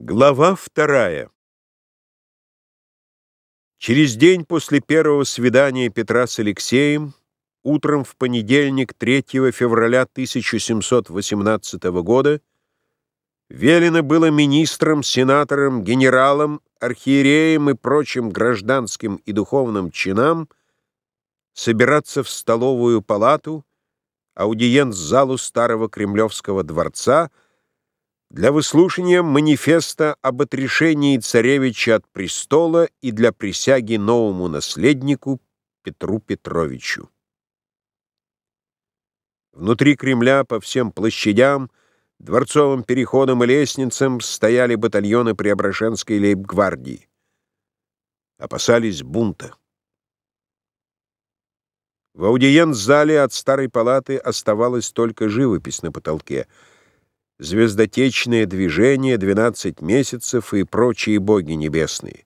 Глава вторая. Через день после первого свидания Петра с Алексеем, утром в понедельник 3 февраля 1718 года, велено было министрам, сенаторам, генералам, архиереям и прочим гражданским и духовным чинам собираться в столовую палату, аудиенц-залу старого Кремлевского дворца — для выслушания манифеста об отрешении царевича от престола и для присяги новому наследнику Петру Петровичу. Внутри Кремля по всем площадям, дворцовым переходам и лестницам стояли батальоны Преображенской лейб-гвардии. Опасались бунта. В аудиенц-зале от старой палаты оставалась только живопись на потолке — звездотечное движение, 12 месяцев и прочие боги небесные.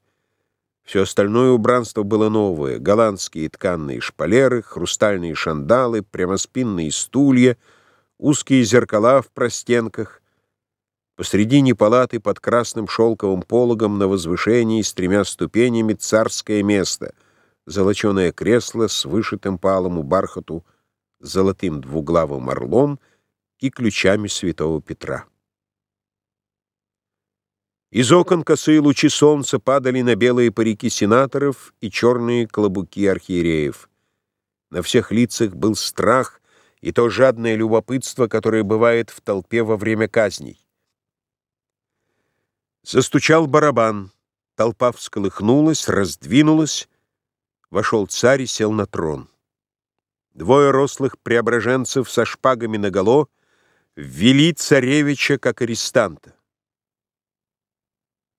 Все остальное убранство было новое. Голландские тканные шпалеры, хрустальные шандалы, прямоспинные стулья, узкие зеркала в простенках. Посредине палаты под красным шелковым пологом на возвышении с тремя ступенями царское место, золоченое кресло с вышитым по бархату золотым двуглавым орлом — и ключами святого Петра. Из окон косые лучи солнца падали на белые парики сенаторов и черные клобуки архиереев. На всех лицах был страх и то жадное любопытство, которое бывает в толпе во время казней. Застучал барабан, толпа всколыхнулась, раздвинулась, вошел царь и сел на трон. Двое рослых преображенцев со шпагами наголо — ввели царевича как арестанта.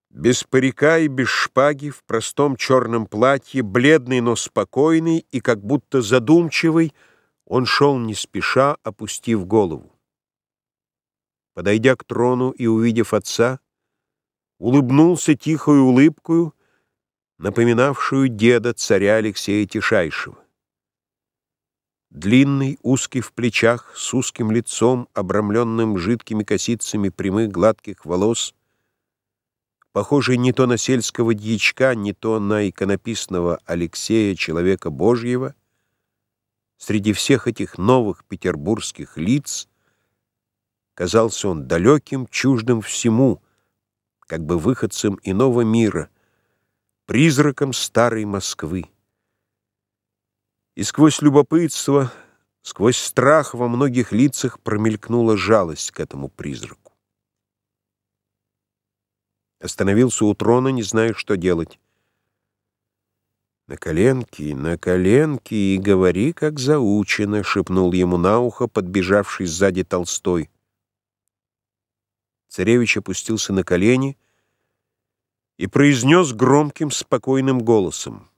Без парика и без шпаги, в простом черном платье, бледный, но спокойный и как будто задумчивый, он шел не спеша, опустив голову. Подойдя к трону и увидев отца, улыбнулся тихою улыбкою, напоминавшую деда царя Алексея Тишайшего. Длинный, узкий в плечах, с узким лицом, обрамленным жидкими косицами прямых гладких волос, похожий не то на сельского дьячка, не то на иконописного Алексея, человека Божьего, среди всех этих новых петербургских лиц казался он далеким, чуждым всему, как бы выходцем иного мира, призраком старой Москвы. И сквозь любопытство, сквозь страх во многих лицах промелькнула жалость к этому призраку. Остановился у трона, не зная, что делать. «На коленки, на коленки и говори, как заучено», — шепнул ему на ухо, подбежавший сзади Толстой. Царевич опустился на колени и произнес громким, спокойным голосом.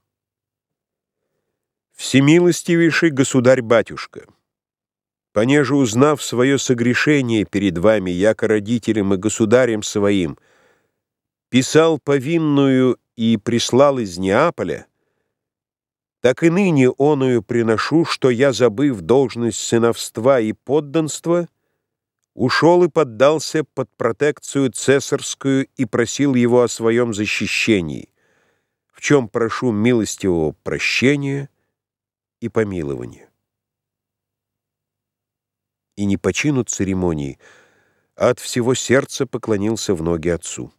Всемилостивейший государь-батюшка, понеже узнав свое согрешение перед вами, яко родителем и государем своим, писал повинную и прислал из Неаполя, так и ныне оную приношу, что я, забыв должность сыновства и подданства, ушел и поддался под протекцию цесарскую и просил его о своем защищении, в чем прошу милостивого прощения — и помилование. И не починут церемонии, а от всего сердца поклонился в ноги отцу.